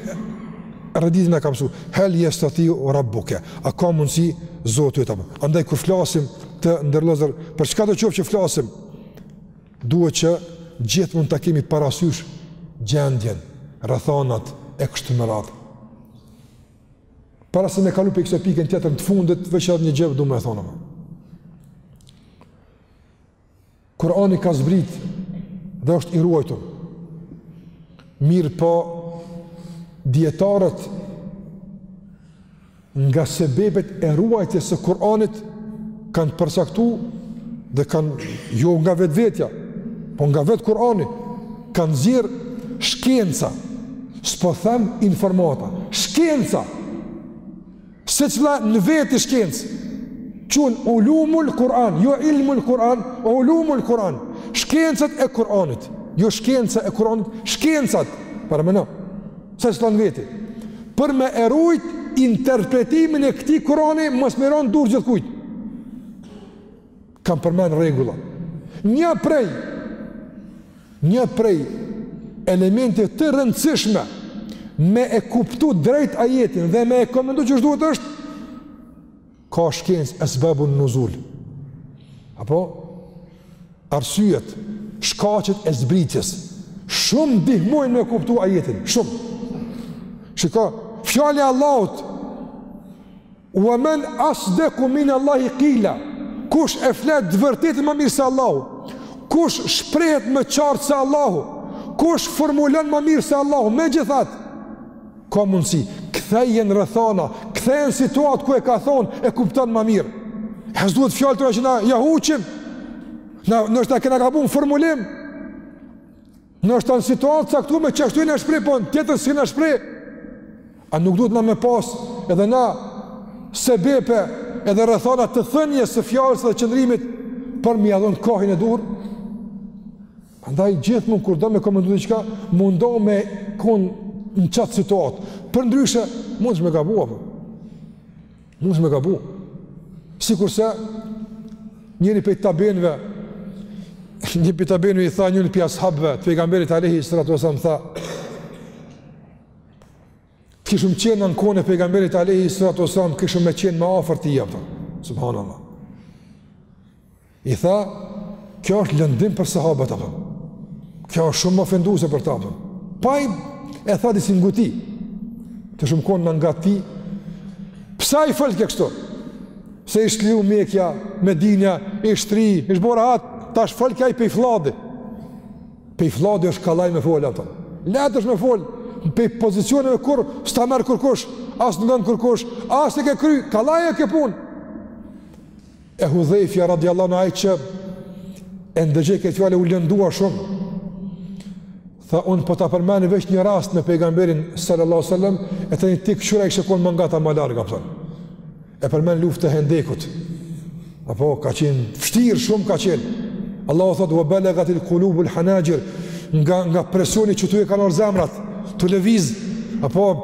radhitje na ka mësu, hel jestetiu rabbuke, a ka mundësi Zoti yt. Andaj, kur flasim të nderum vllazër, për çkado qoftë që flasim, Duhet që gjithmonë ta kemi parasysh gjendjen, rrethanat e kështu me radhë. Para se me kalu prej kësaj n'pikën tjetër në të fundit, veç edhe një gjë du me e thonë. Kurani ka zbrit dhe është i ruajtur. Mirëpo, dijetarët nga sebebet e ruajtjes së Kur'anit kanë përcaktu dhe kanë jo nga vetvetja, po nga vetë Kur'ani, kanë nxjerrë shkenca, s'po them informata, shkenca, secila në veti shkencë, quhen ulumul Kur'an, jo ilmul Kur'an, ulumul Kur'an, shkencat e Kur'anit, jo shkenca e Kur'anit, shkencat, paramendo, Secila n'veti, për me e rujt interpretimin e këtij Kurani, mos me ra n'dorë gjithkujt. Kanë përmend rregulla. Një prej, një prej elementeve të rëndësishme me e kuptu drejt ajetin dhe me e komentu qysh duhet është Ka shkencë esbabu nuzul. Apo arsyet, shkaqet e zbritjes. Shumë ndihmojnë me kuptu ajetin, shumë. Shiko, fjala e Allahut, ue men asdeku min Allahi kila, kush e flet të vërtetën ma mirë se Allahu, kush shprehet më qartë se Allahu, kush formulon ma mirë se Allahu, megjithatë, Ka mundësi, ktheje në rrethana, ktheje në situatë ku e ka thonë, e kupton ma mirë. E s'duhet fjalët që na ja huqim, na, ndoshta kena gabu në formulim, ndoshta në situatë caktume qashtu jem shpreh, po në tjetrën s'jem shpreh, a nuk duhet na me pas edhe na sebepe edhe rrethana të thënies së fjalës dhe qëndrimit për me ja dhon kohën e duhur? Prandaj gjithmonë kur do me komentu diçka, mundohu me kon në qat situatë. Përndryshe, mundesh me gabu. Apo. Mundesh me gabu. Sikurse njëri prej tabiinëve, një prej tabiinëve i tha një prej ashabëve të pejgamberit alayhi salatu wasallam tha, të kishim qenë na në kohën e pejgamberit alayhi salatu wasallam, kishim me qenë më afër tij apo, subhanallah. I tha, kjo është lëndim për sahabët, apo. Kjo është shumë ma ofenduese për ta. Po ai e tha disi nguti. T'ishum kon na ngat. Pse ai folke kështu? Se ish liru Mekja, Medinja, ish shtri, ish bo rahat, tash folke ai pej flladi. Pej flladi është kollaj me folë, apo. Lehtë është me folë, pej pozicioneve kur s'ta merr kurkush, as s'don kurkush, as s'e ke kry, kollaj e kjo punë. E Hudhejfja radiallahu anhu ai që e ndëgjoi këtë fjalë u lëndua shumë. Tha un po ta përmend veç një rast me pejgamberin sallallahu alaihi wasallam, e tani ti kqyre a ishe kon ma ngat a ma larg apo. E përmend luftën e Hendekut. Apo ka qenë vështirë shumë ka qenë. Allahu thotë wa balagatil qulubul hanajir nga nga presioni që tu e kanë or zemrat, tu lëviz apo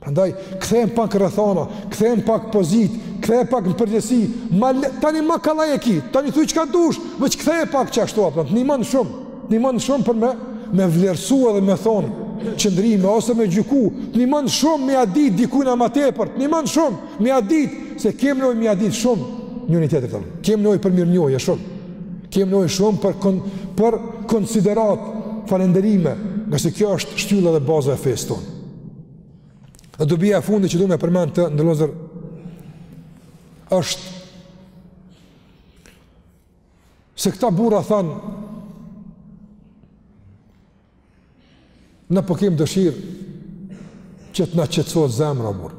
Prandaj kthehem pak n' rrethana, kthehem pak n' pozitë, kthehem pak në përgjegjësi. Tani ma kollaj e ki, tani thuaj çka dush, veç kthehem pak qashtu apo. Të nihmon shumë, të nihmon shumë për me me vlerësu edhe me thon qëndrime ose me gjyku. Të nihmon shumë me ja ditë dikujna ma tepër. Të nihmon shumë me ja ditë se kem nevojë me ja ditë shumë njëri tjetrit apo. Kem nevojë për mirënjohje shumë. Kem nevojë shumë për kon, për konsideratë, falënderime, ngase kjo është shtylla dhe baza e fesë tonë. Dhe dobia e fundit që du me përmend të nderuar vëllezër është se këta burra thanë na po kem dëshirë që të na qetësohet zemra, o burrë.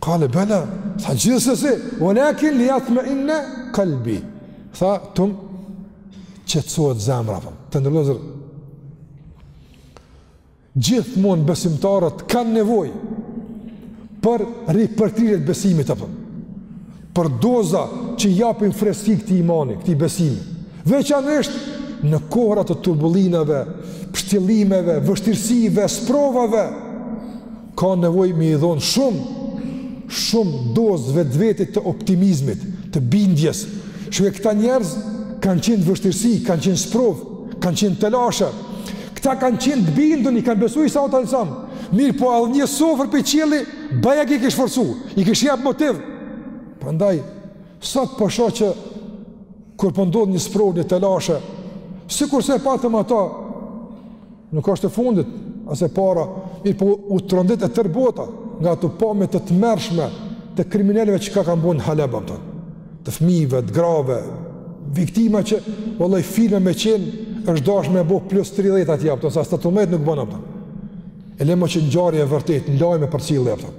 Kale bela, tha gjithsesi, ue lakin li jatmeinne kalbi, tha të m'qetësohet zemra, tha, të nderuar vëllezër, gjithmonë besimtarët kanë nevojë për ripërtëritje të besimit, apo për doza që japin freski këtij imani, këtij besimi, veçanërisht në kohëra të turbullirave, pështjellimeve, vështirësive, sprovave, Ka nevojë me i dhonë shumë, shumë dozë vetvetit të optimizmit, të bindjes. Shikoj, këta njerëz kanë qenë në vështirësi, kanë qenë sprovë, kanë qenë telashe. Këta kanë qenë të bindun, i kanë besu Isaut alejhi selam. Mirëpo edhe një sofrë prej qielli, bajagi i kish forcu, i kish jep motiv. Prandaj, sot po shoh që, kur po ndodh një sprovë, një telashe, sikurse e patëm ato, Nuk është e fundit, as e para, mirëpo u trondit e tërë bota nga ato pamje të tmerrshme të kriminelëve çka kanë bo n'Haleb, a kupton. Të fëmijëve, të grave, viktima që vallahi filma me qenë është dashur me bë plus 30 atje, a kupton, se 17 nuk bën, a kupton. E le mo që ngjarje e vërtetë, lajme përcjell, a kupton.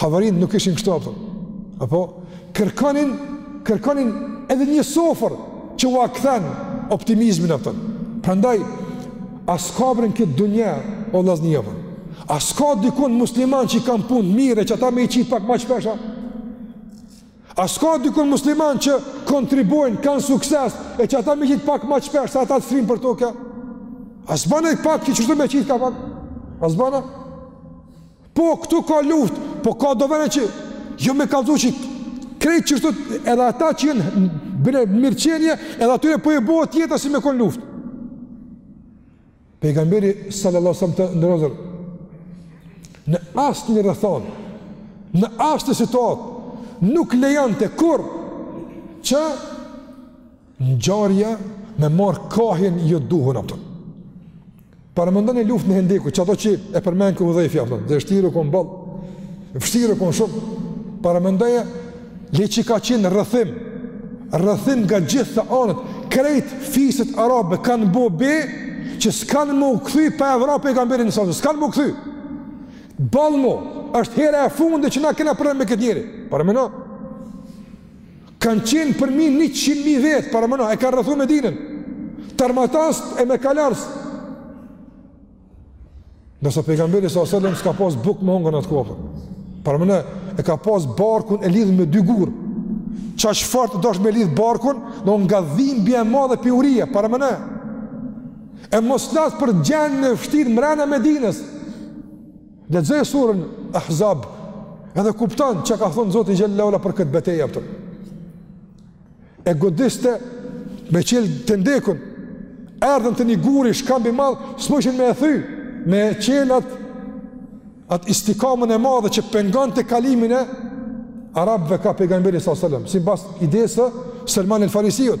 Havarit nuk ishin kështu, a kupton. Apo kërkonin, kërkonin edhe një sofër që ua kthen optimizmin, a kupton. Prandaj a s'ka bre n'këtë dunja o vllazni apo. A s'ka dikun musliman që i kanë punët mirë e që ata me i qit pak më shpesh. A s'ka dikun musliman që kontribuojnë kanë sukses e që ata me i qit pak më shpesh se ata të shtrim për tokë. A s'bën a pak qështu me qit ka pak? A s'bën a? Po, këtu ka luftë, po ka do vene që jo me kallzu që krejt qështu edhe ata që janë n'mirëqenie, edhe atyre po ju bohet jeta si me kon luftë. Pejgamberi sallallahu sallam të nderuar vëllezër, në asnjë rrethanë, në asnjë situatë, nuk lejonte kurrë që Ngjarja me marr kahjen jo t'duhur, a kupton. Paramendo n'luftën e Hendekut, qato që e përmend Hudhejfe, a kupton. Vështirë u kon boll. Vështirë u kon shumë. Paramendoje, le që ka qenë rrethim. Rrethim nga gjithë anët. Krejt fiset arabe kanë bo be që s'kanë me u kthy pa e vra Pejgamberin sa selam. S'kanë me u kthy. Boll mo, është hera e fundit që na kena përën me këtë njeri. Paramendo. Kanë qenë përmbi njëqind mijë vetë, parameno, e kanë rrethu Medinën. T'armatosun e me kalorës. Ndërsa pejgamberi sa selam s'ka pas bukë me hongër n'atë kohë. Parameno, e ka pas barkun e lidhur me dy gurë. Qaq fort u dash me lidh barkun, do nga dhimbja e madhe pi urie, parameno. E mos flas për gjendjen e vështirë mbrenda Medinës. Lexoje suren Ahzab, edhe kupton çka ka thënë Zoti xhelle ve ala për këtë betejë, a kupton. E godiste me çelë hendekun. Erdhën te një guri shkamb i madh, s'mujshin me e thy, me çelë atë istikamën e madhe që pengonte kalimin e arabëve ka pejgamberi s.a.s. Simbas idesë së Selman el Farisiut.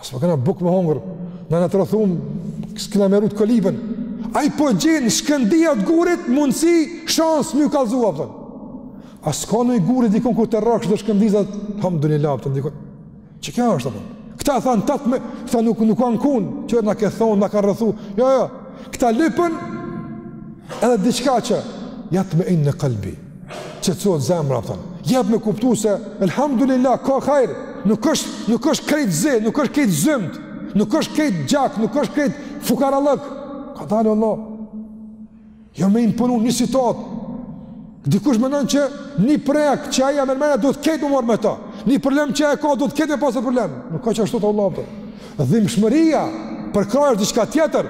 As nuk kena bukë me hongër, na kanë rrethu, s'kena me rujtë kolibën. Ai po gjen shkëndijat e gurit, mundësi, shans me ju kallzu, a kupton. A s'ka ni guri dikun kur të rrahsh dhe shkëndijat, elhamdulillah po të ndikon. Që kjo është, a kupton. Këta thanë, tatë me, këta nuk, nuk kanë kunë, ça na ke thonë, na kanë rrethu. Jo, jo, këta lypën edhe diçka që, jatmeinne kalbi. qetësohet zemra, a kupton. Jep me kuptu se, elhamdulillah, ka hajr, nuk është, nuk është krejt zi, nuk është krejt zymtë, nuk është krejt gjak, nuk është krejt fukarallëk. Ka dalë Allah. Jo me imponu një situatë. Dikush menon që një projekt që aja mërmena do të ketë më marrë me ta. Një problem që ai e ka do të ketë me pasë problem. Nuk ka qashtu vallah. Dhimshmëria, përkrahja është diçka tjetër.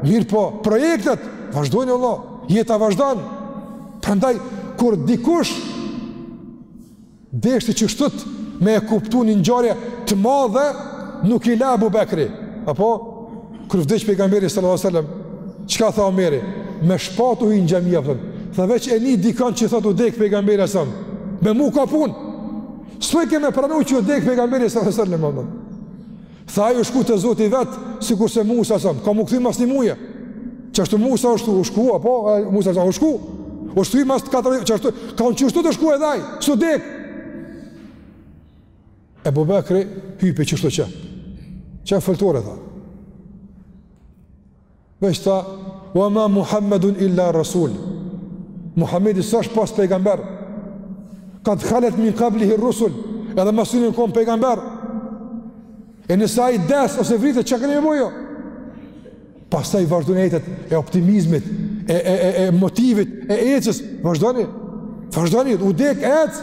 Mirëpo projektet vazhdojnë vallah. Jeta vazhdon. Prandaj, kur dikush deshti qeshtu me e kuptu një ngjarje të madhe, nuk i la Ebu Bekri. Apo, kur vdiq pejgamberi sallallahu sallam, çka tha Omeri? Me shpatë u hi në xhami, a kupton. Tha veç e ni dikan që thotë u dekë pejgamberi sallam. Me mu ka punë. S'mujke me pranu që u dekë pejgamberi sallallahu sallam, a kupton. Tha ai, u shku te Zoti i vet, sikurse Musa a.s., ka m'u kthy mas një muji. Qashtu Musa u shku, u shku apo Musa a.s. u shku. U kthy mas katër, qashtu ka, qashtu u shku edhe ai, s'u dek. Ebu Bekri hypi qeshtu n'qat foltore, tha. Veç tha, wa ma Muhammedun illa Rasul. Muhammedi s'është pos pejgamber. Kad khalet min kablihi rusul, edhe ma sunin kon pejgamber. E nëse ai des ose vritet, çka keni me bo ju? Pastaj vazhdon ajetet e optimizmit, e, e, e, e motivit, e ecjes. Vazhdoni, vazhdoni, u dek, ec.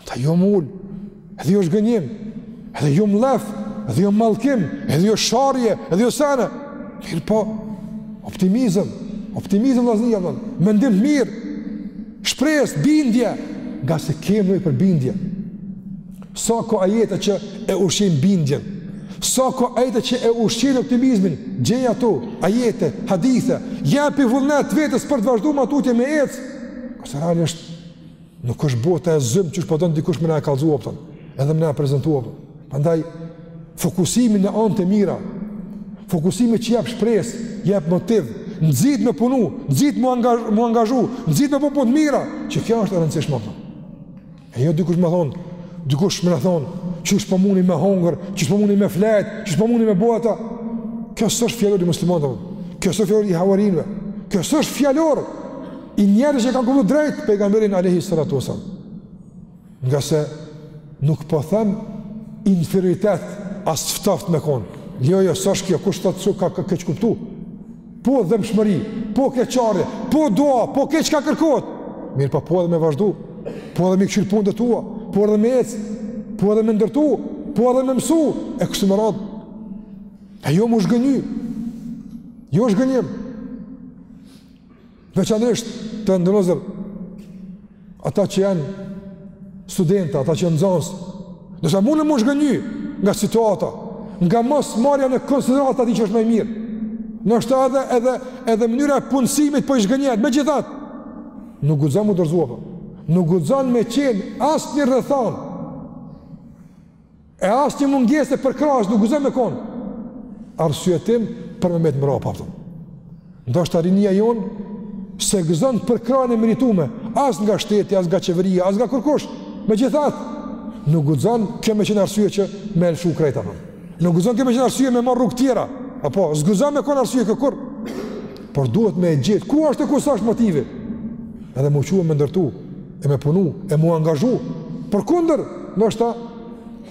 Ata jo m'u ulë, edhe jo zhgënjim, edhe jo mllef, edhe jo mallkim, edhe jo sharje, edhe jo sene. Mirëpo, optimizëm, optimizëm vllazni, a kupton, mendim të mirë, shpresë, bindje, ngase kemi nevojë për bindje. Sa ka ajete që e ushqejnë bindjen, sa ka ajete që e ushqejnë optimizmin, gjej atu, ajete, hadithe, jepi vullnet vetes për të vazhdu ma tutje me ecë, ngase realisht, Nuk është bota e zymtë qysh po don dikush me na e kallzu, apton, edhe me na e prezentu, apton. Andaj, fokusimi në anët e mira, fokusimi që jep shpresë, jep motiv, nxit me punu, nxit m'u, angazh, m'u angazhu, nxit me bo punë t'mira, që kjo është e rëndësishme, apton. E jo dikush me thonë, dikush me na thonë, qysh po muni me hongër, qysh po muni me fletë, qysh po muni me bo ata. Kjo s'është fjalor i muslimanëve, kjo s'është fjalor i havarinve, kjo s'është fjalor I njerëzve që kanë kuptu drejt pejgamberin alayhi salatu wasallam. Ngase nuk po them inferioritet as të ftoftë me kon. Jo, jo, s'është kjo kush thotë se ka keqkuptu. Po dhembshmëri, po keqardhje, po dua, po krejt çka kërkohet. Mirëpo po edhe me vazhdu. Po edhe me kqyr punët tua, po edhe me ec, po edhe me ndërtu, po edhe me mësu e kështu me radhë. E jo m'u zhgënjy. Jo zhgënjim. Veçanërisht të nderuar vëllezër ata që janë studenta, ata që janë nxënës. Ndoshta munen m'u zhgënjy nga situata, nga mosmarrja në konsideratë atij që është ma i mirë. Ndoshta edhe, edhe, edhe mënyra e punësimit po i zhgënjen, megjithatë nuk guxon m'u dorëzu, apton, nuk guxon me qenë asnjë rrethanë, E asnjë mungesë e përkrahjes nuk guxon me konë arsyetim për me metë mrapa, apton. Ndoshta rinia jonë s'e gëzon përkrahjen e meritume. As nga shteti, as nga qeveria, as nga kërkush. Megjithatë, nuk guxon kjo me qenë arsye që me lëshu krejt, apton. Nuk guxon kjo me qenë arsye me marrë rrugë tjera. Apo, s'guxon me konë arsye kjo kurrë. Por duhet me e gjetë ku është e ku s'është motivi. Edhe m'u çu me ndërtu, e me punu, e m'u angazhu. Përkundër, ndoshta,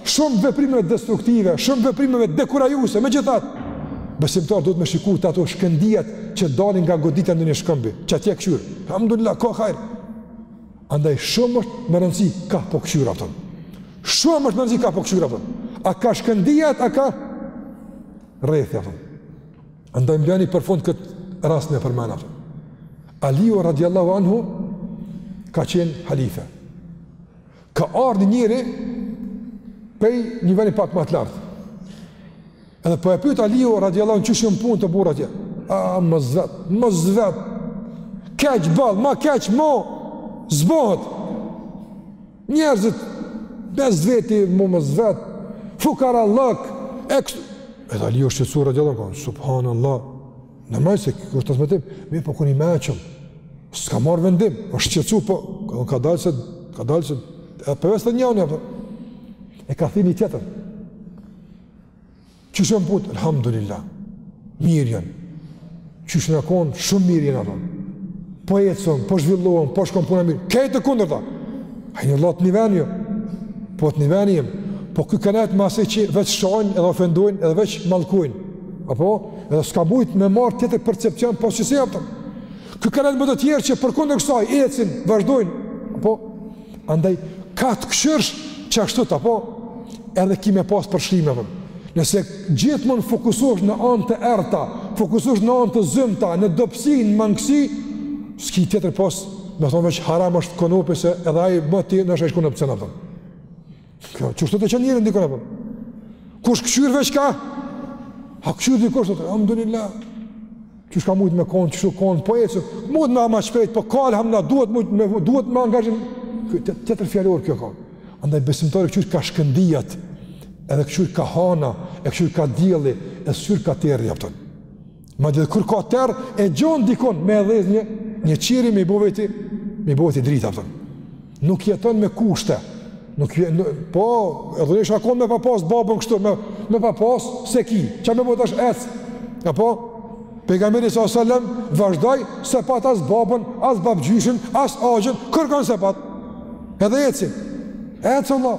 shumë veprimeve destruktive, shumë veprimeve dekurajuese, megjithatë, besimtari duhet me shiku te ato shkëndijat që dalin nga goditja e ndonjë shkëmbi, qatje kqyr, alhamdulillah, ka hajr, andaj shumë është me rëndësi kah po kqyr, apton. shumë është me rëndësi kah po kqyr, apton. a kah shkëndijat, a kah rrethi, apton. andaj m'lejoni për fund këtë rast me përmen, apton. Aliu radiallahu anhu ka qenë halife, Ka ardhë njëri prej një veni pak ma të largët. Edhe po e pyet Aliu radiallahu anhu qysh jon punët, burra, atje. A, mos vet, mos vet. Keq ball, ma keq mo s'bohet. Njerëzit mes veti mo mos vet. Fukarallëk. Eks... Edhe Aliu është shqetsu radiallahu anhu. Subhanallahu. Normal se kjo është transmetim, mirëpo kur nuk e, s'ka marrë vendim, po shqetësu po, ka, ka dalë se ka dalë se e po është një anë apo e ka thënë tjetër. Qysh o puna, alhamdulillah. Mirë janë. Qysh u kon, shumë mirë janë apo. Po ecën, po zhvillohen, po shkon puna mirë. Krejt të kundërta. Ai një lot në vani. Jo. Po të në vani. Jo. Po këta kanë atë masë që vetë shajnë edhe ofendojnë edhe vetë mallkojnë. Apo, edhe s'ka mujt me marrë tjetër percepcion pos qësi, a kupton. Kqyr ka edhe të tjerë që përkundër kësaj, ecin, vazhdojnë. Apo, andaj, ka të kqyrsh qashtu të, apo, edhe ki me pasë përshkrime, a kupton. Nëse gjithmonë fokusosh në anë të errëta, fokusosh në anë të zymta, në dobësi, në mangësi, s'ki tjetër pos me thonë veç haram është konopi se edhe ajë më ti në është e shku në pëcena, a kupton. Kjo, që është të qenë njëri ndikore, për. Po? Kush kqyr veç ka? A kqyr dikush, alhamdulillah. Qysh ka mujt me konë, qysh ka konë, po ec, mujt me ma shpejt, po kalë hamë na, duhet, mujtë me, duhet me angazhim. Kjo, tjetër fjalor kjo ka. Andaj besimtari kqyr ka shkëndijat, edhe kqyr ka hana, e kqyr ka dielli, e s'kqyr ka terri, a kupton. Madje kur ka terr, e gjon dikon me e dhezë një, një qiri me i bo veti, me i bo veti dritë, a kupton. Nuk jeton me kushte. Nuk jeton, po, edhe unë qysh kam me pa pas babën kështu, me, me pa pas s'e ki. Ça me bo tash, ec. Apo, pejgamberi s.a.s., vazhdoi, s'e pat as babën, as babëgjyshin, as axhën, kërkon s'e pat. Edhe eci. Eci, vallah.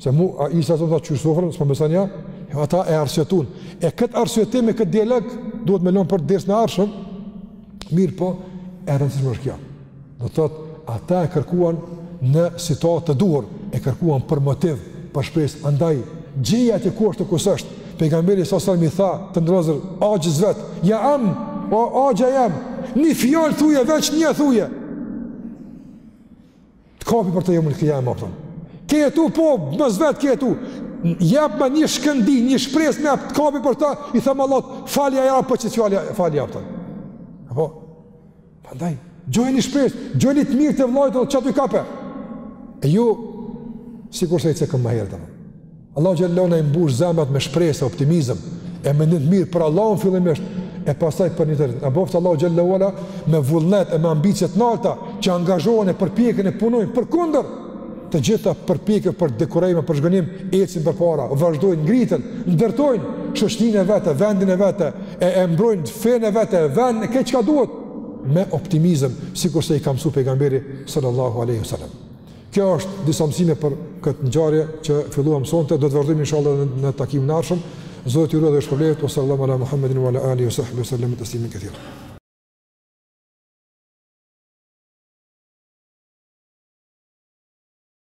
Se mu, a Isa ta qu sofrën, s'po besan, a, jo, ata e arsyetun. E këtë arsyetim e këtë dialog, duhet me lënë për dersin e ardhshëm, mirëpo, e rëndësishme është kjo. Do të thotë, ata e kërkuan në situatë të duhur, e kërkuan për motiv, për shpresë, andaj, gjeja te kush është, te kush s'është, pejgamberi s.a.s. i tha të ndrozër, axhës vet, ja am, o axha jem, një fjalë thuje, veç një thuje. Të kapi për të jeumul kijame, a kupton. Ke jetu, po, mos vet ke jetu. Jepma një shkëndi, një shpresë me u, të kapi për të, i them Allahut, falja ja, për që të falja, falja, a kupton. Apo, prandaj, gjoje një shpresë, gjoje një të mirë te vllai yt, qaty kape. E ju, sikurse i cekëm më herë, të më. Allahu xhelle ue ala na i mbush zemrat me shpresë, optimizëm e mendim të mirë për Allahun fillimisht e pastaj për njëri-tjetrin. Na boftë Allahu xhelle ue ala me vullnet e me ambicie të nalta që angazhohen e përpjeken e punojnë përkundër të gjitha përpjekjeve për dekurajim për zhgënim ecin përpara, vazhdojnë ngriten, ndërtojnë shoqninë e vet, vendin e vet, e, e mbrojnë fenë e vet, vend e krejt çka duhet me optimizëm, sikurse i ka mësuar pejgamberi sallallahu alaihi wasallam. Kjo ishte disa mësime për këtë ngjarje që filluam sonte, do të vazhdojmë inshallah në, në takimin e ardhshëm. Zoti ju ruajtë, ju shpërbleftë, wa sallallahu ala Muhammedin wa ala alihi wa sahbihi wa sallam tasliman kathira.